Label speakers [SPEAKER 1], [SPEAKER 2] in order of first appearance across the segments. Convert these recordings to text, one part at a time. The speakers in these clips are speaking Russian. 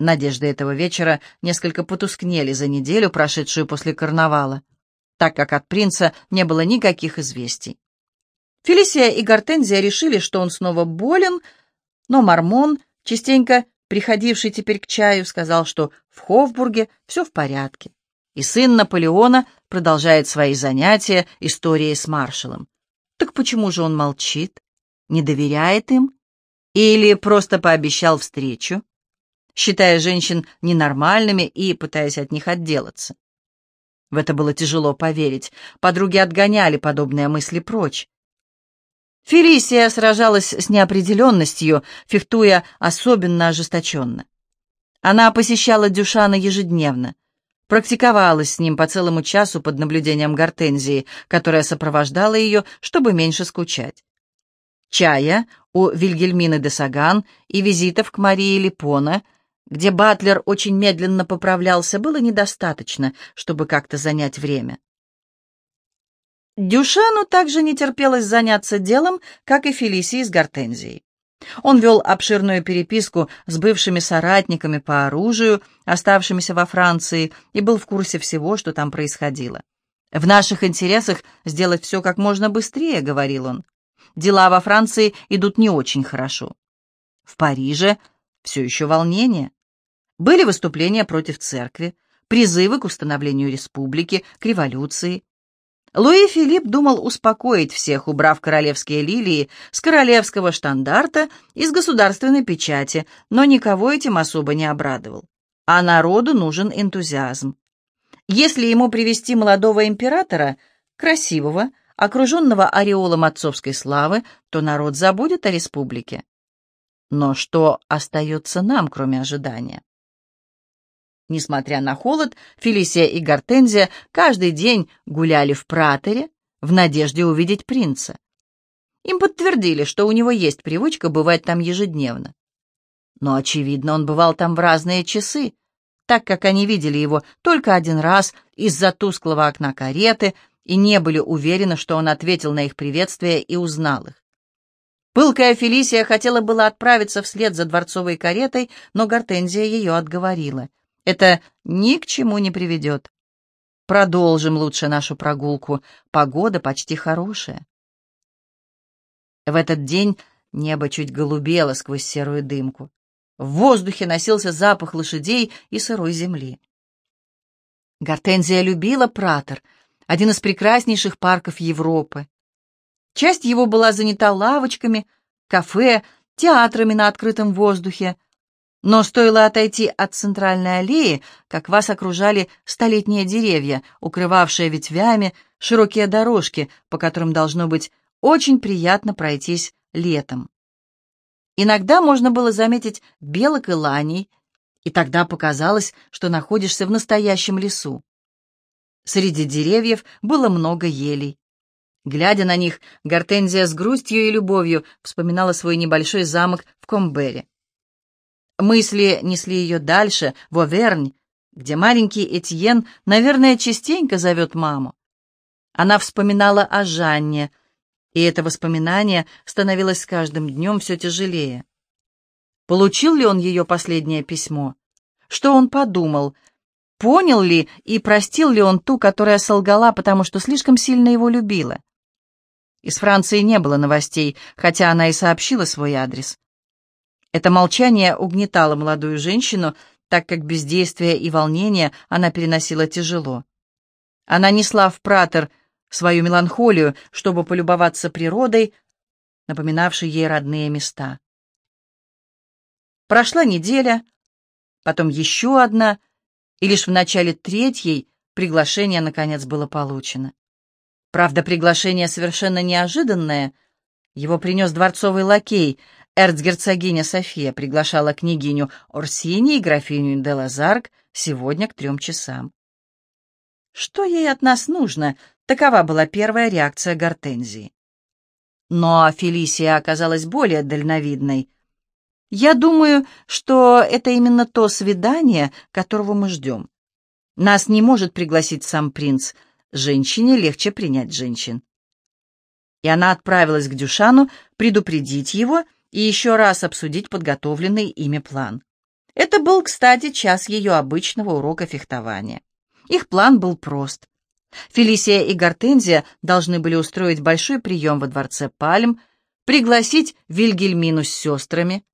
[SPEAKER 1] Надежды этого вечера несколько потускнели за неделю, прошедшую после карнавала, так как от принца не было никаких известий. Фелисия и Гортензия решили, что он снова болен, но Мормон, частенько приходивший теперь к чаю, сказал, что в Хофбурге все в порядке, и сын Наполеона продолжает свои занятия историей с маршалом. Так почему же он молчит? Не доверяет им? Или просто пообещал встречу, считая женщин ненормальными и пытаясь от них отделаться? В это было тяжело поверить. Подруги отгоняли подобные мысли прочь. Фелисия сражалась с неопределенностью, фехтуя особенно ожесточенно. Она посещала Дюшана ежедневно, практиковалась с ним по целому часу под наблюдением Гортензии, которая сопровождала ее, чтобы меньше скучать. Чая у Вильгельмины де Саган и визитов к Марии Липона, где Батлер очень медленно поправлялся, было недостаточно, чтобы как-то занять время. Дюшану также не терпелось заняться делом, как и Фелисии с Гортензией. Он вел обширную переписку с бывшими соратниками по оружию, оставшимися во Франции, и был в курсе всего, что там происходило. «В наших интересах сделать все как можно быстрее», — говорил он. «Дела во Франции идут не очень хорошо. В Париже все еще волнение. Были выступления против церкви, призывы к установлению республики, к революции. Луи Филипп думал успокоить всех, убрав королевские лилии с королевского штандарта и с государственной печати, но никого этим особо не обрадовал. А народу нужен энтузиазм. Если ему привести молодого императора, красивого, окруженного ореолом отцовской славы, то народ забудет о республике. Но что остается нам, кроме ожидания? Несмотря на холод, Фелисия и Гортензия каждый день гуляли в праторе в надежде увидеть принца. Им подтвердили, что у него есть привычка бывать там ежедневно. Но, очевидно, он бывал там в разные часы, так как они видели его только один раз из-за тусклого окна кареты и не были уверены, что он ответил на их приветствие и узнал их. Пылкая Фелисия хотела было отправиться вслед за дворцовой каретой, но Гортензия ее отговорила — это ни к чему не приведет. Продолжим лучше нашу прогулку. Погода почти хорошая. В этот день небо чуть голубело сквозь серую дымку. В воздухе носился запах лошадей и сырой земли. Гортензия любила Пратер, один из прекраснейших парков Европы. Часть его была занята лавочками, кафе, театрами на открытом воздухе, но стоило отойти от центральной аллеи, как вас окружали столетние деревья, укрывавшие ветвями широкие дорожки, по которым должно быть очень приятно пройтись летом. Иногда можно было заметить белок и ланей, и тогда показалось, что находишься в настоящем лесу. Среди деревьев было много елей. Глядя на них, Гортензия с грустью и любовью вспоминала свой небольшой замок в Комбере. Мысли несли ее дальше, в Овернь, где маленький Этьен, наверное, частенько зовет маму. Она вспоминала о Жанне, и это воспоминание становилось с каждым днем все тяжелее. Получил ли он ее последнее письмо? Что он подумал? Понял ли и простил ли он ту, которая солгала, потому что слишком сильно его любила? Из Франции не было новостей, хотя она и сообщила свой адрес. Это молчание угнетало молодую женщину, так как бездействие и волнение она переносила тяжело. Она несла в пратер свою меланхолию, чтобы полюбоваться природой, напоминавшей ей родные места. Прошла неделя, потом еще одна, и лишь в начале третьей приглашение, наконец, было получено. Правда, приглашение совершенно неожиданное. Его принес дворцовый лакей, Эрцгерцогиня София приглашала княгиню Орсини и графиню де Лазарк сегодня к трем часам. «Что ей от нас нужно?» — такова была первая реакция Гортензии. Но Фелисия оказалась более дальновидной. «Я думаю, что это именно то свидание, которого мы ждем. Нас не может пригласить сам принц. Женщине легче принять женщин». И она отправилась к Дюшану предупредить его и еще раз обсудить подготовленный ими план. Это был, кстати, час ее обычного урока фехтования. Их план был прост. Фелисия и Гортензия должны были устроить большой прием во дворце Пальм, пригласить Вильгельмину с сестрами,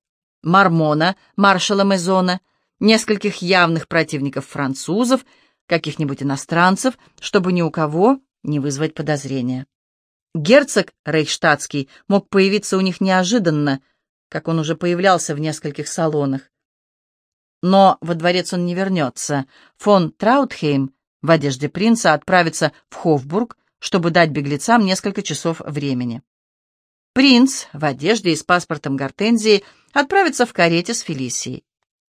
[SPEAKER 1] Мармона, маршала Мезона, нескольких явных противников французов, каких-нибудь иностранцев, чтобы ни у кого не вызвать подозрения. Герцог Рейхштадтский мог появиться у них неожиданно, как он уже появлялся в нескольких салонах. Но во дворец он не вернется. Фон Траутхейм в одежде принца отправится в Хофбург, чтобы дать беглецам несколько часов времени. Принц в одежде и с паспортом Гортензии отправится в карете с Фелисией.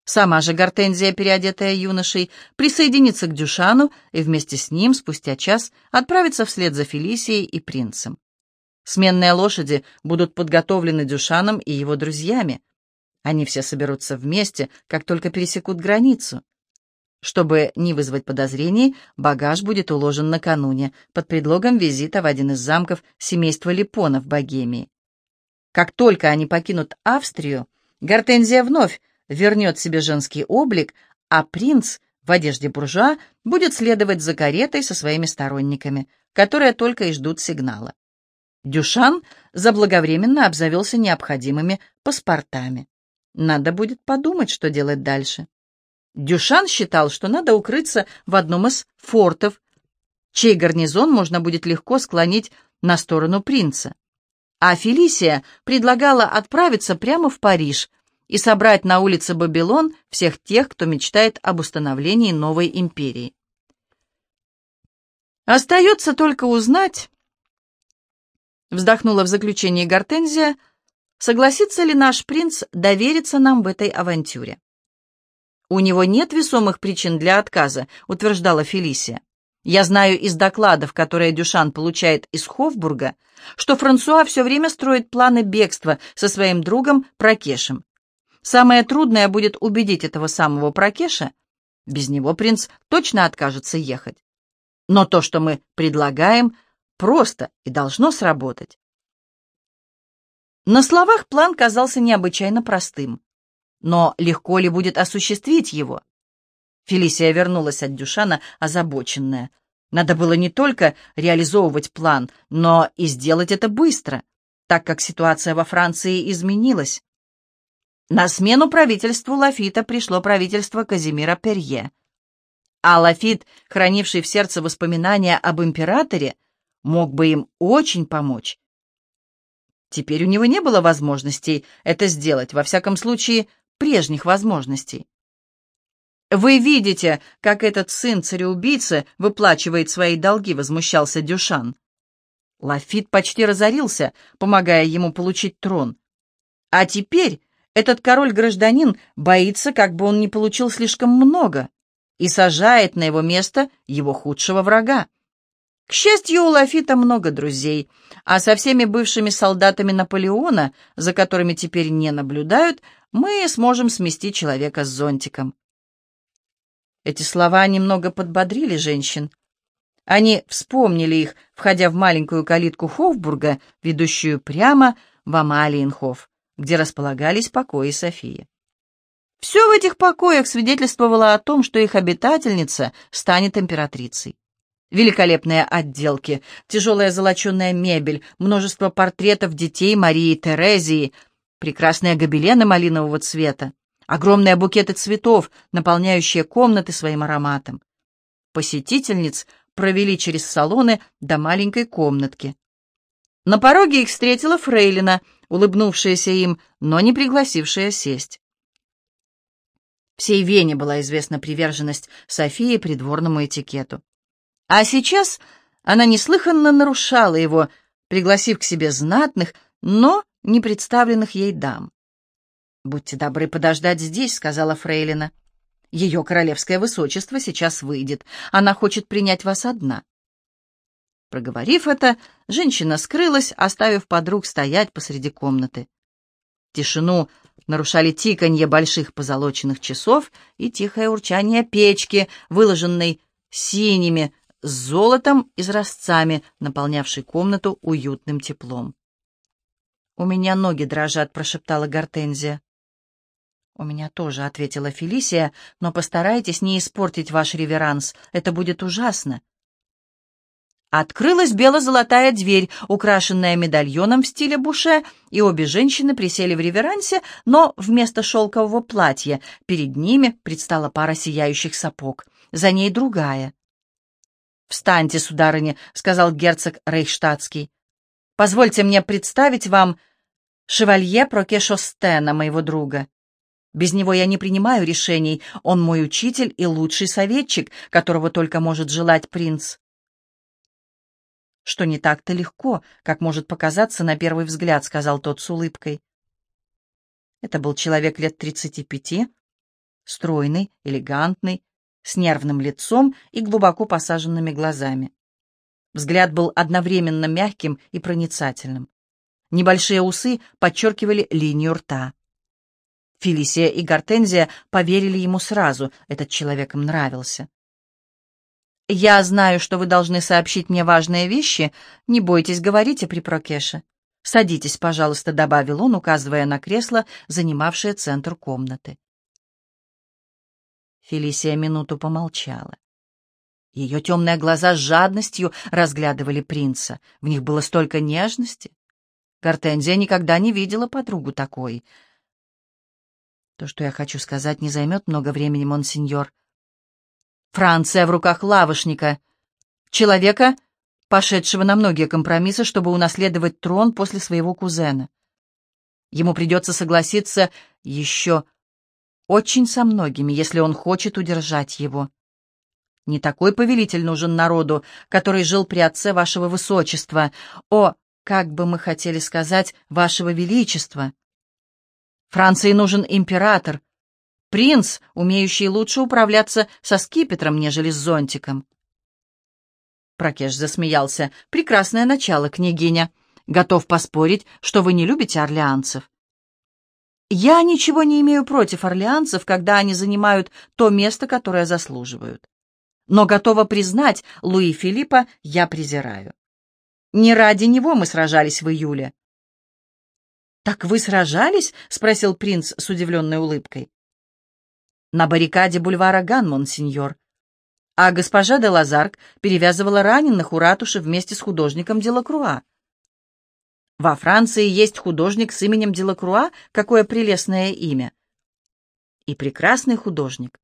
[SPEAKER 1] Сама же Гортензия, переодетая юношей, присоединится к Дюшану и вместе с ним спустя час отправится вслед за Фелисией и принцем. Сменные лошади будут подготовлены Дюшаном и его друзьями. Они все соберутся вместе, как только пересекут границу. Чтобы не вызвать подозрений, багаж будет уложен накануне, под предлогом визита в один из замков семейства Липона в Богемии. Как только они покинут Австрию, Гортензия вновь вернет себе женский облик, а принц в одежде буржуа будет следовать за каретой со своими сторонниками, которые только и ждут сигнала. Дюшан заблаговременно обзавелся необходимыми паспортами. Надо будет подумать, что делать дальше. Дюшан считал, что надо укрыться в одном из фортов, чей гарнизон можно будет легко склонить на сторону принца. А Фелисия предлагала отправиться прямо в Париж и собрать на улице Бабилон всех тех, кто мечтает об установлении новой империи. Остается только узнать, вздохнула в заключении Гортензия, согласится ли наш принц довериться нам в этой авантюре. «У него нет весомых причин для отказа», — утверждала Фелисия. «Я знаю из докладов, которые Дюшан получает из Хофбурга, что Франсуа все время строит планы бегства со своим другом Прокешем. Самое трудное будет убедить этого самого Прокеша. Без него принц точно откажется ехать. Но то, что мы предлагаем, просто и должно сработать. На словах план казался необычайно простым. Но легко ли будет осуществить его? Фелисия вернулась от Дюшана озабоченная. Надо было не только реализовывать план, но и сделать это быстро, так как ситуация во Франции изменилась. На смену правительству Лафита пришло правительство Казимира Перье. А Лафит, хранивший в сердце воспоминания об императоре, мог бы им очень помочь. Теперь у него не было возможностей это сделать, во всяком случае, прежних возможностей. «Вы видите, как этот сын цареубийцы выплачивает свои долги», — возмущался Дюшан. Лафит почти разорился, помогая ему получить трон. А теперь этот король-гражданин боится, как бы он не получил слишком много, и сажает на его место его худшего врага. К счастью, у Лафита много друзей, а со всеми бывшими солдатами Наполеона, за которыми теперь не наблюдают, мы сможем сместить человека с зонтиком. Эти слова немного подбодрили женщин. Они вспомнили их, входя в маленькую калитку Хофбурга, ведущую прямо в Амалиенхоф где располагались покои Софии. Все в этих покоях свидетельствовало о том, что их обитательница станет императрицей. Великолепные отделки, тяжелая золоченая мебель, множество портретов детей Марии Терезии, прекрасные гобелены малинового цвета, огромные букеты цветов, наполняющие комнаты своим ароматом. Посетительниц провели через салоны до маленькой комнатки. На пороге их встретила Фрейлина — улыбнувшаяся им, но не пригласившая сесть. Всей Вене была известна приверженность Софии придворному этикету. А сейчас она неслыханно нарушала его, пригласив к себе знатных, но не представленных ей дам. «Будьте добры подождать здесь», — сказала Фрейлина. «Ее королевское высочество сейчас выйдет. Она хочет принять вас одна». Проговорив это, женщина скрылась, оставив подруг стоять посреди комнаты. Тишину нарушали тиканье больших позолоченных часов и тихое урчание печки, выложенной синими, с золотом и изразцами, наполнявшей комнату уютным теплом. «У меня ноги дрожат», — прошептала Гортензия. «У меня тоже», — ответила Фелисия, — «но постарайтесь не испортить ваш реверанс. Это будет ужасно». Открылась бело-золотая дверь, украшенная медальоном в стиле буше, и обе женщины присели в реверансе, но вместо шелкового платья перед ними предстала пара сияющих сапог. За ней другая. «Встаньте, сударыня», — сказал герцог Рейхштадтский. «Позвольте мне представить вам шевалье Проке Шостена, моего друга. Без него я не принимаю решений, он мой учитель и лучший советчик, которого только может желать принц» что не так-то легко, как может показаться на первый взгляд», — сказал тот с улыбкой. Это был человек лет тридцати пяти, стройный, элегантный, с нервным лицом и глубоко посаженными глазами. Взгляд был одновременно мягким и проницательным. Небольшие усы подчеркивали линию рта. Фелисия и Гортензия поверили ему сразу, этот человек им нравился. «Я знаю, что вы должны сообщить мне важные вещи. Не бойтесь, говорите при Прокеше. Садитесь, пожалуйста», — добавил он, указывая на кресло, занимавшее центр комнаты. Фелисия минуту помолчала. Ее темные глаза с жадностью разглядывали принца. В них было столько нежности. Гортензия никогда не видела подругу такой. То, что я хочу сказать, не займет много времени, монсеньор. Франция в руках лавошника, человека, пошедшего на многие компромиссы, чтобы унаследовать трон после своего кузена. Ему придется согласиться еще очень со многими, если он хочет удержать его. Не такой повелитель нужен народу, который жил при отце вашего высочества. О, как бы мы хотели сказать, вашего величества! Франции нужен император, Принц, умеющий лучше управляться со скипетром, нежели с зонтиком. Прокеш засмеялся. «Прекрасное начало, княгиня. Готов поспорить, что вы не любите орлеанцев». «Я ничего не имею против орлеанцев, когда они занимают то место, которое заслуживают. Но готова признать, Луи Филиппа я презираю. Не ради него мы сражались в июле». «Так вы сражались?» — спросил принц с удивленной улыбкой на баррикаде бульвара Ганмон, сеньор. А госпожа де Лазарк перевязывала раненых у ратуши вместе с художником Делакруа. Во Франции есть художник с именем Делакруа, какое прелестное имя. И прекрасный художник.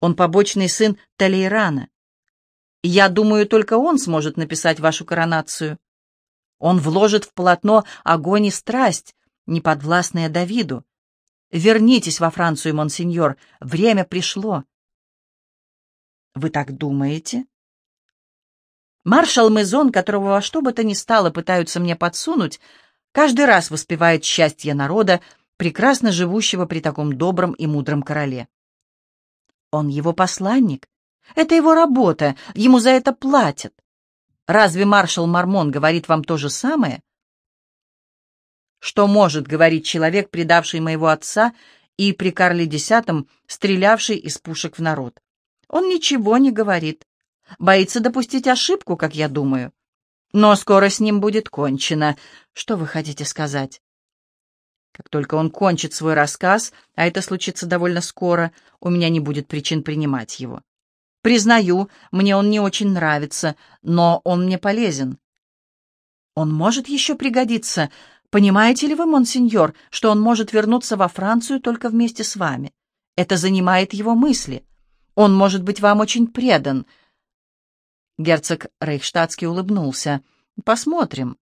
[SPEAKER 1] Он побочный сын Талейрана. Я думаю, только он сможет написать вашу коронацию. Он вложит в полотно огонь и страсть, неподвластные Давиду. Вернитесь во Францию, монсеньор, время пришло. Вы так думаете? Маршал Мезон, которого во что бы то ни стало пытаются мне подсунуть, каждый раз воспевает счастье народа, прекрасно живущего при таком добром и мудром короле. Он его посланник. Это его работа, ему за это платят. Разве маршал Мармон говорит вам то же самое? Что может говорить человек, предавший моего отца и при Карле X стрелявший из пушек в народ? Он ничего не говорит. Боится допустить ошибку, как я думаю. Но скоро с ним будет кончено. Что вы хотите сказать? Как только он кончит свой рассказ, а это случится довольно скоро, у меня не будет причин принимать его. Признаю, мне он не очень нравится, но он мне полезен. Он может еще пригодиться, Понимаете ли вы, монсеньор, что он может вернуться во Францию только вместе с вами? Это занимает его мысли. Он может быть вам очень предан. Герцог Рейхштадтский улыбнулся. Посмотрим.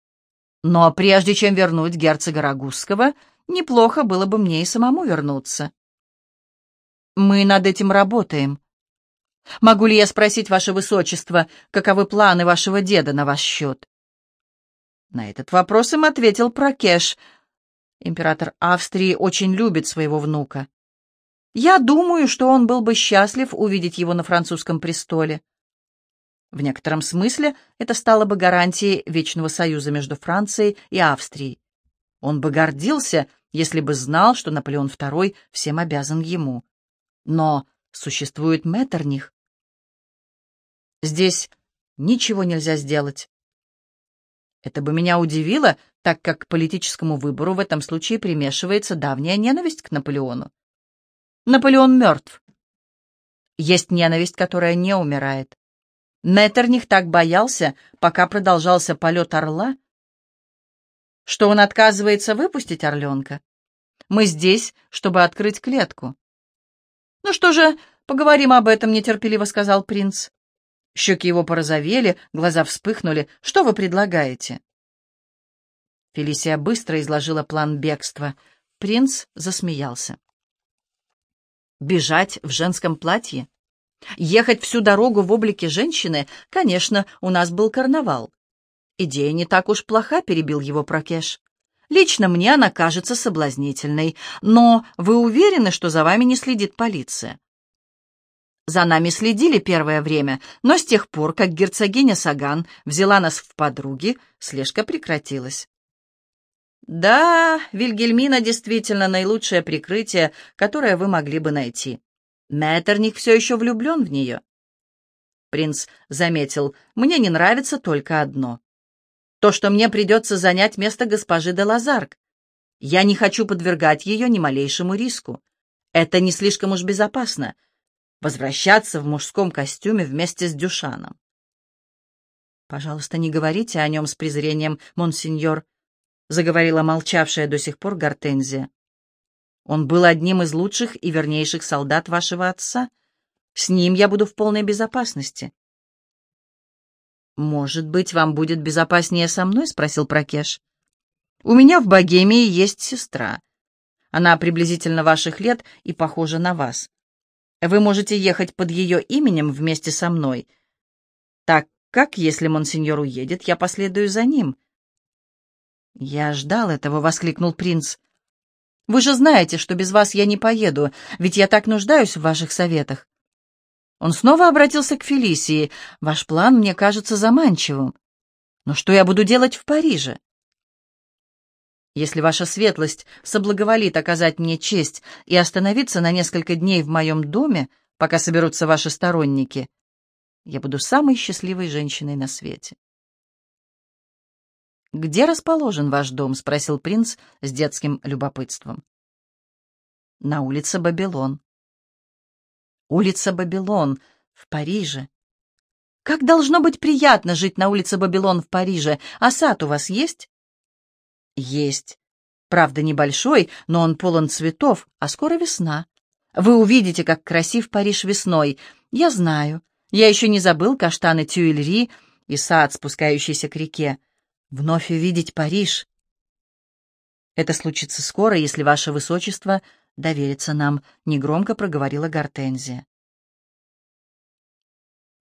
[SPEAKER 1] Но прежде чем вернуть герцога Рагузского, неплохо было бы мне и самому вернуться. Мы над этим работаем. Могу ли я спросить, ваше высочество, каковы планы вашего деда на ваш счет? На этот вопрос им ответил Прокеш. Император Австрии очень любит своего внука. Я думаю, что он был бы счастлив увидеть его на французском престоле. В некотором смысле это стало бы гарантией вечного союза между Францией и Австрией. Он бы гордился, если бы знал, что Наполеон II всем обязан ему. Но существует Меттерних. Здесь ничего нельзя сделать. Это бы меня удивило, так как к политическому выбору в этом случае примешивается давняя ненависть к Наполеону. Наполеон мертв. Есть ненависть, которая не умирает. Меттерних так боялся, пока продолжался полет орла, что он отказывается выпустить орленка. Мы здесь, чтобы открыть клетку. «Ну что же, поговорим об этом», — нетерпеливо сказал принц. Щеки его порозовели, глаза вспыхнули. «Что вы предлагаете?» Фелисия быстро изложила план бегства. Принц засмеялся. «Бежать в женском платье? Ехать всю дорогу в облике женщины? Конечно, у нас был карнавал. Идея не так уж плоха, перебил его Прокеш. Лично мне она кажется соблазнительной, но вы уверены, что за вами не следит полиция? За нами следили первое время, но с тех пор, как герцогиня Саган взяла нас в подруги, слежка прекратилась. Да, Вильгельмина действительно наилучшее прикрытие, которое вы могли бы найти. Меттерник все еще влюблен в нее. Принц заметил, мне не нравится только одно. То, что мне придется занять место госпожи де Лазарк. Я не хочу подвергать ее ни малейшему риску. Это не слишком уж безопасно. Возвращаться в мужском костюме вместе с Дюшаном. «Пожалуйста, не говорите о нем с презрением, монсеньор», — заговорила молчавшая до сих пор Гортензия. «Он был одним из лучших и вернейших солдат вашего отца. С ним я буду в полной безопасности. «Может быть, вам будет безопаснее со мной?» — спросил Прокеш. «У меня в Богемии есть сестра. Она приблизительно ваших лет и похожа на вас. Вы можете ехать под ее именем вместе со мной, так как, если монсеньор уедет, я последую за ним». «Я ждал этого», — воскликнул принц. «Вы же знаете, что без вас я не поеду, ведь я так нуждаюсь в ваших советах. Он снова обратился к Фелисии. «Ваш план мне кажется заманчивым. Но что я буду делать в Париже?» «Если ваша светлость соблаговолит оказать мне честь и остановиться на несколько дней в моем доме, пока соберутся ваши сторонники, я буду самой счастливой женщиной на свете». «Где расположен ваш дом?» — спросил принц с детским любопытством. «На улице Бабилон». Улица Бабилон в Париже. Как должно быть приятно жить на улице Бабилон в Париже. А сад у вас есть? Есть. Правда, небольшой, но он полон цветов, а скоро весна. Вы увидите, как красив Париж весной. Я знаю. Я еще не забыл каштаны Тюильри и сад, спускающийся к реке. Вновь увидеть Париж. Это случится скоро, если ваше высочество довериться нам», — негромко проговорила Гортензия.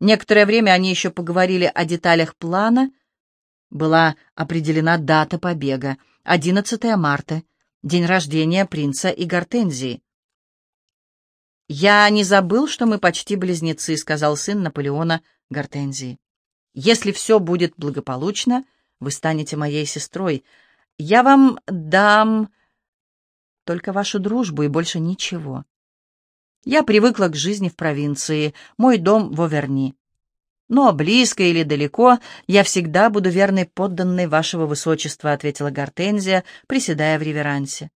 [SPEAKER 1] Некоторое время они еще поговорили о деталях плана. Была определена дата побега — 11 марта, день рождения принца и Гортензии. «Я не забыл, что мы почти близнецы», — сказал сын Наполеона Гортензии. «Если все будет благополучно, вы станете моей сестрой. Я вам дам только вашу дружбу и больше ничего. Я привыкла к жизни в провинции, мой дом в Оверни. Но близко или далеко я всегда буду верной подданной вашего высочества», — ответила Гортензия, приседая в реверансе.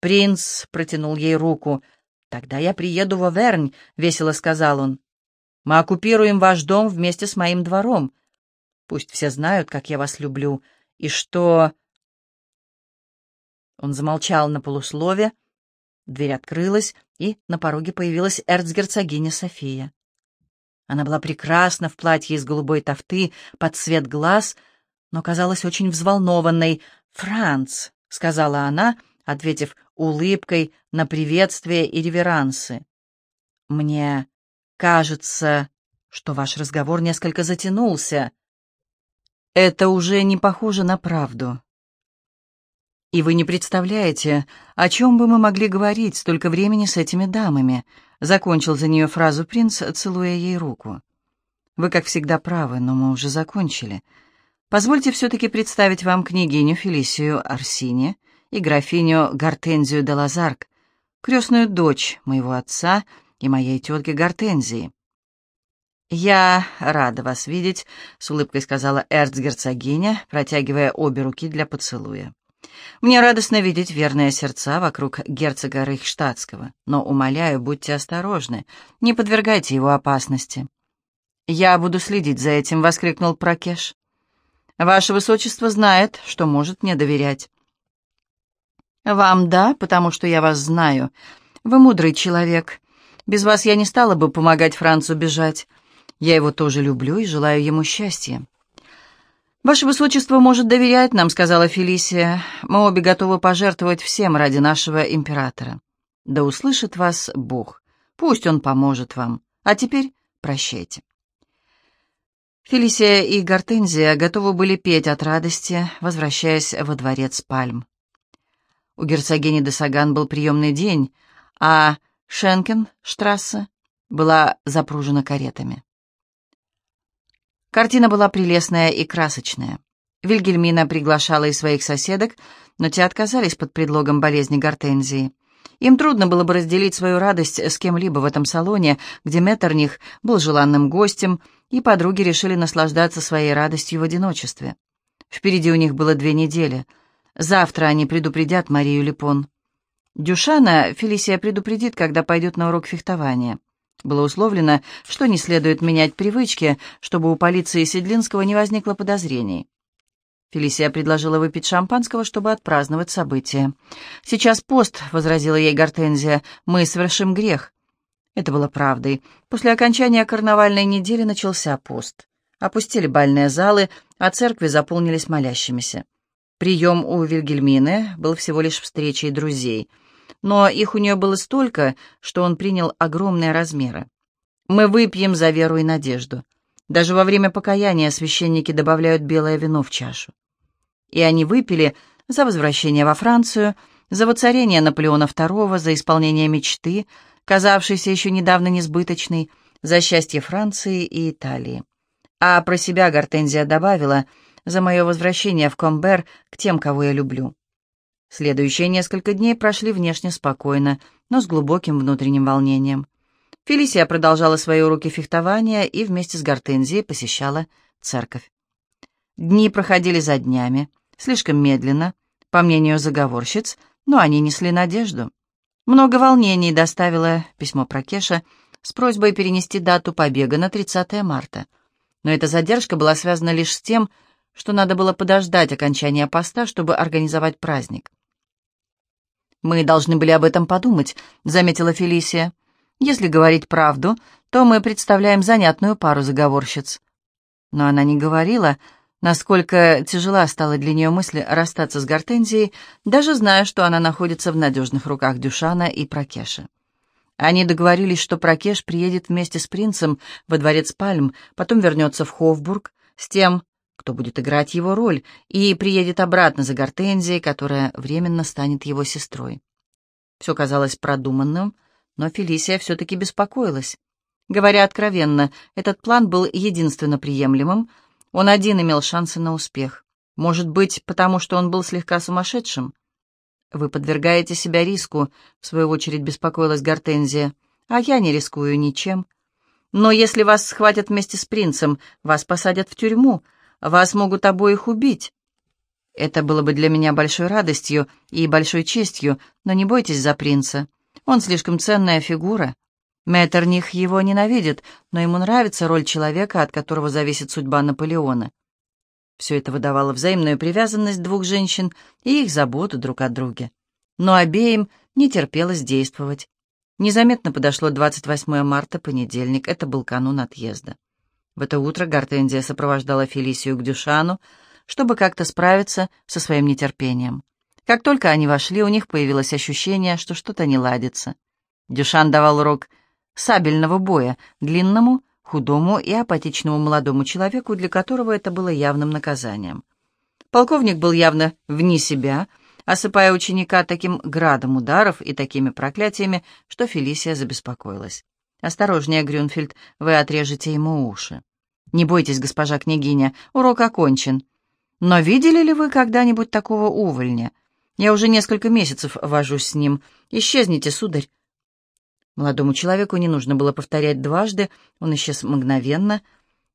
[SPEAKER 1] Принц протянул ей руку. «Тогда я приеду в Овернь», — весело сказал он. «Мы оккупируем ваш дом вместе с моим двором. Пусть все знают, как я вас люблю, и что он замолчал на полуслове. Дверь открылась, и на пороге появилась эрцгерцогиня София. Она была прекрасна в платье из голубой тофты под цвет глаз, но казалась очень взволнованной. «Франц», — сказала она, ответив улыбкой на приветствие и реверансы. «Мне кажется, что ваш разговор несколько затянулся. Это уже не похоже на правду. «И вы не представляете, о чем бы мы могли говорить столько времени с этими дамами», закончил за нее фразу принц, целуя ей руку. «Вы, как всегда, правы, но мы уже закончили. Позвольте все-таки представить вам княгиню Фелисию Арсини и графиню Гортензию де Лазарк, крестную дочь моего отца и моей тетки Гортензии». «Я рада вас видеть», — с улыбкой сказала эрцгерцогиня, протягивая обе руки для поцелуя. Мне радостно видеть верные сердца вокруг герцога Рейхштадтского, но, умоляю, будьте осторожны, не подвергайте его опасности». «Я буду следить за этим», — воскликнул Прокеш. «Ваше высочество знает, что может мне доверять». «Вам да, потому что я вас знаю. Вы мудрый человек. Без вас я не стала бы помогать Францу бежать. Я его тоже люблю и желаю ему счастья». «Ваше Высочество может доверять нам», — сказала Фелисия. «Мы обе готовы пожертвовать всем ради нашего императора. Да услышит вас Бог. Пусть он поможет вам. А теперь прощайте». Фелисия и Гортензия готовы были петь от радости, возвращаясь во дворец Пальм. У герцогини де Саган был приемный день, а Шенкен-штрассе была запружена каретами. Картина была прелестная и красочная. Вильгельмина приглашала и своих соседок, но те отказались под предлогом болезни гортензии. Им трудно было бы разделить свою радость с кем-либо в этом салоне, где Меттерних был желанным гостем, и подруги решили наслаждаться своей радостью в одиночестве. Впереди у них было две недели. Завтра они предупредят Марию Липон. Дюшана Фелисия предупредит, когда пойдет на урок фехтования. Было условлено, что не следует менять привычки, чтобы у полиции Седлинского не возникло подозрений. Фелисия предложила выпить шампанского, чтобы отпраздновать событие. «Сейчас пост», — возразила ей Гортензия, — «мы совершим грех». Это было правдой. После окончания карнавальной недели начался пост. Опустили бальные залы, а церкви заполнились молящимися. Прием у Вильгельмины был всего лишь встречей друзей — но их у нее было столько, что он принял огромные размеры. Мы выпьем за веру и надежду. Даже во время покаяния священники добавляют белое вино в чашу. И они выпили за возвращение во Францию, за воцарение Наполеона II, за исполнение мечты, казавшейся еще недавно несбыточной, за счастье Франции и Италии. А про себя Гортензия добавила «за мое возвращение в Комбер к тем, кого я люблю». Следующие несколько дней прошли внешне спокойно, но с глубоким внутренним волнением. Фелисия продолжала свои уроки фехтования и вместе с Гортензией посещала церковь. Дни проходили за днями, слишком медленно, по мнению заговорщиц, но они несли надежду. Много волнений доставило письмо Прокеша с просьбой перенести дату побега на 30 марта. Но эта задержка была связана лишь с тем, что надо было подождать окончания поста, чтобы организовать праздник. «Мы должны были об этом подумать», — заметила Фелисия. «Если говорить правду, то мы представляем занятную пару заговорщиц». Но она не говорила, насколько тяжела стала для нее мысль расстаться с Гортензией, даже зная, что она находится в надежных руках Дюшана и Прокеша. Они договорились, что Прокеш приедет вместе с принцем во дворец Пальм, потом вернется в Хофбург с тем, кто будет играть его роль, и приедет обратно за Гортензией, которая временно станет его сестрой. Все казалось продуманным, но Фелисия все-таки беспокоилась. Говоря откровенно, этот план был единственно приемлемым, он один имел шансы на успех. Может быть, потому что он был слегка сумасшедшим? «Вы подвергаете себя риску», — в свою очередь беспокоилась Гортензия, «а я не рискую ничем. Но если вас схватят вместе с принцем, вас посадят в тюрьму, вас могут обоих убить. Это было бы для меня большой радостью и большой честью, но не бойтесь за принца. Он слишком ценная фигура. Меттерних его ненавидит, но ему нравится роль человека, от которого зависит судьба Наполеона. Все это выдавало взаимную привязанность двух женщин и их заботу друг о друге. Но обеим не терпелось действовать. Незаметно подошло 28 марта, понедельник, это был канун отъезда. В это утро Гортензия сопровождала Фелисию к Дюшану, чтобы как-то справиться со своим нетерпением. Как только они вошли, у них появилось ощущение, что что-то не ладится. Дюшан давал урок сабельного боя длинному, худому и апатичному молодому человеку, для которого это было явным наказанием. Полковник был явно вне себя, осыпая ученика таким градом ударов и такими проклятиями, что Фелисия забеспокоилась. «Осторожнее, Грюнфельд, вы отрежете ему уши». «Не бойтесь, госпожа княгиня, урок окончен». «Но видели ли вы когда-нибудь такого увольня? Я уже несколько месяцев вожусь с ним. Исчезните, сударь». Молодому человеку не нужно было повторять дважды, он исчез мгновенно.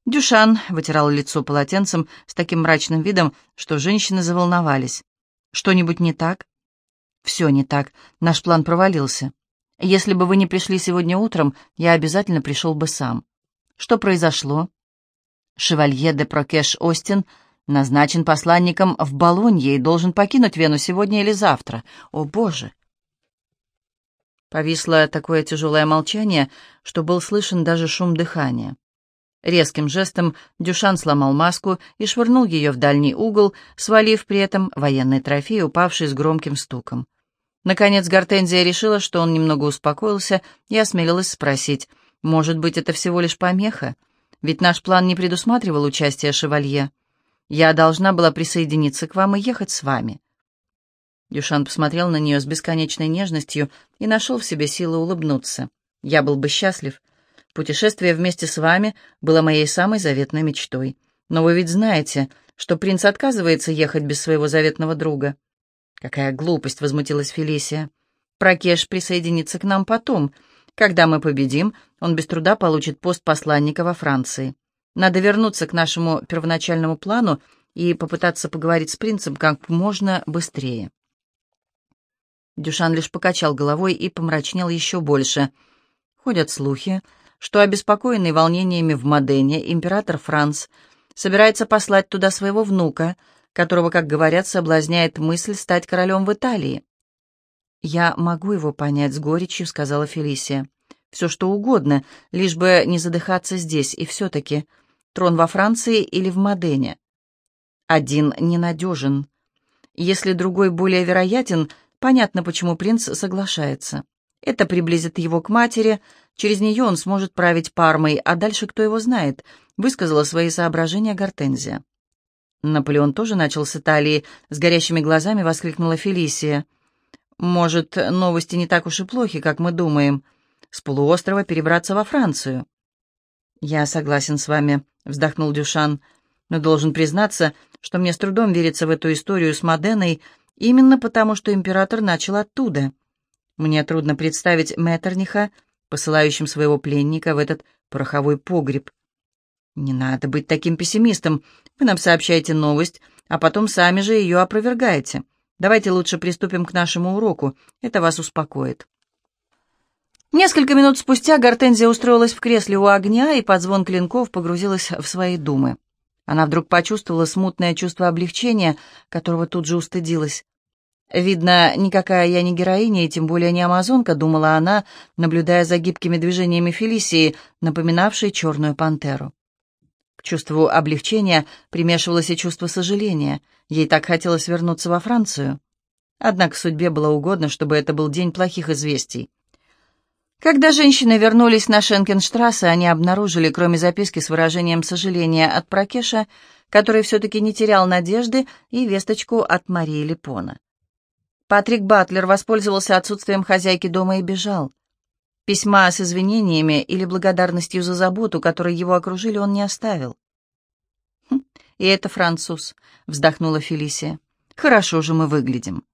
[SPEAKER 1] Дюшан вытирал лицо полотенцем с таким мрачным видом, что женщины заволновались. Что-нибудь не так?» «Все не так. Наш план провалился. Если бы вы не пришли сегодня утром, я обязательно пришел бы сам. Что произошло?» Шевалье де Прокеш Остин назначен посланником в Болонье и должен покинуть Вену сегодня или завтра. О, Боже! Повисло такое тяжелое молчание, что был слышен даже шум дыхания. Резким жестом Дюшан сломал маску и швырнул ее в дальний угол, свалив при этом военный трофей, упавший с громким стуком. Наконец Гортензия решила, что он немного успокоился, и осмелилась спросить, «Может быть, это всего лишь помеха? Ведь наш план не предусматривал участия шевалье. Я должна была присоединиться к вам и ехать с вами». Дюшан посмотрел на нее с бесконечной нежностью и нашел в себе силы улыбнуться. «Я был бы счастлив. Путешествие вместе с вами было моей самой заветной мечтой. Но вы ведь знаете, что принц отказывается ехать без своего заветного друга». «Какая глупость!» — возмутилась Фелисия. «Прокеш присоединится к нам потом. Когда мы победим, он без труда получит пост посланника во Франции. Надо вернуться к нашему первоначальному плану и попытаться поговорить с принцем как можно быстрее». Дюшан лишь покачал головой и помрачнел еще больше. Ходят слухи, что обеспокоенный волнениями в Модене император Франц собирается послать туда своего внука, которого, как говорят, соблазняет мысль стать королем в Италии. «Я могу его понять с горечью», — сказала Фелисия. «Все что угодно, лишь бы не задыхаться здесь, и все-таки трон во Франции или в Модене. Один ненадежен. Если другой более вероятен, Понятно, почему принц соглашается. Это приблизит его к матери, через нее он сможет править Пармой, а дальше кто его знает, высказала свои соображения Гортензия. Наполеон тоже начал с Италии, с горящими глазами воскликнула Фелисия. «Может, новости не так уж и плохи, как мы думаем. С полуострова перебраться во Францию». «Я согласен с вами», — вздохнул Дюшан, «но должен признаться, что мне с трудом верится в эту историю с Моденой Именно потому, что император начал оттуда. Мне трудно представить Меттерниха, посылающим своего пленника в этот пороховой погреб. Не надо быть таким пессимистом. Вы нам сообщаете новость, а потом сами же ее опровергаете. Давайте лучше приступим к нашему уроку. Это вас успокоит. Несколько минут спустя Гортензия устроилась в кресле у огня и под звон клинков погрузилась в свои думы. Она вдруг почувствовала смутное чувство облегчения, которого тут же устыдилась. «Видно, никакая я не героиня, и тем более не амазонка», — думала она, наблюдая за гибкими движениями Фелисии, напоминавшей черную пантеру. Чувству облегчения примешивалось и чувство сожаления. Ей так хотелось вернуться во Францию. Однако судьбе было угодно, чтобы это был день плохих известий. Когда женщины вернулись на Шенкенштрассе, они обнаружили, кроме записки с выражением сожаления от Прокеша, который все-таки не терял надежды, и весточку от Марии Липона. Патрик Батлер воспользовался отсутствием хозяйки дома и бежал. Письма с извинениями или благодарностью за заботу, которой его окружили, он не оставил. «Хм, «И это француз», — вздохнула Фелисия. «Хорошо же мы выглядим».